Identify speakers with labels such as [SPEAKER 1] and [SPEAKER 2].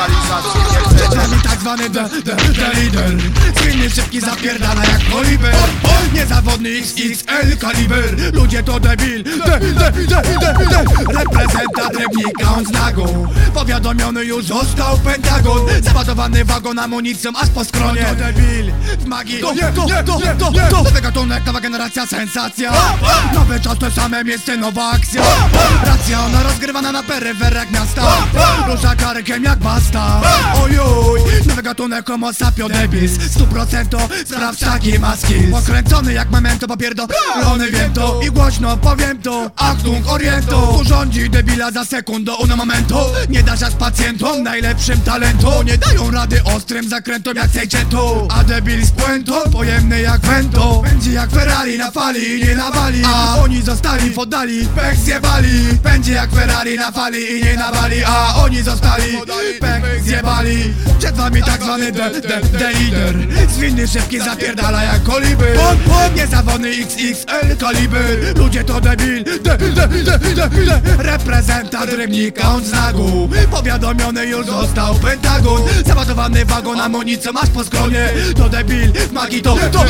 [SPEAKER 1] radicalisation. Tak zwany the, the, the leader Zwinny, szybki, zapierdala jak poliber Niezawodny XXL kaliber. Ludzie to debil. De, de, de, de, de. Reprezentant drewnika, on z nagą. Powiadomiony już został Pentagon. Załadowany wagon amunicją aż po skronie To debil. W magii. To, to, to, to, to. Nowy gatunek, nowa generacja, sensacja. Nowy czas, to same miejsce, nowa akcja. Racja, ona rozgrywana na peryferach miasta. Rusza karkiem jak basta. Ojoj, gatunek homo sapio debis. 100% spraw taki maski Pokręcony jak memento popierdolony wiem to I głośno powiem to. Achtung oriento. Tu rządzi debila za sekundę uno momento. Nie da czas pacjentom najlepszym talentom. Nie dają rady ostrym zakrętom jak sejczeto A debil z puentą pojemny jak wento. Będzie jak Ferrari na fali i nie nawali. A oni zostali w oddali, pech zjebali. Będzie jak Ferrari na fali i nie nawali. A oni zostali, pech zjebali. Przed wami tak zwany de, de, de lider Zwinny, szybki, zapierdala jak koliber Niezawodny XXL kaliber Ludzie to debil. De, de, de, de, de. Reprezentant rybnika, on z nagu Powiadomiony już został Pentagon. Załadowany wagon amunicją aż po skronie. To debil, w magii to, to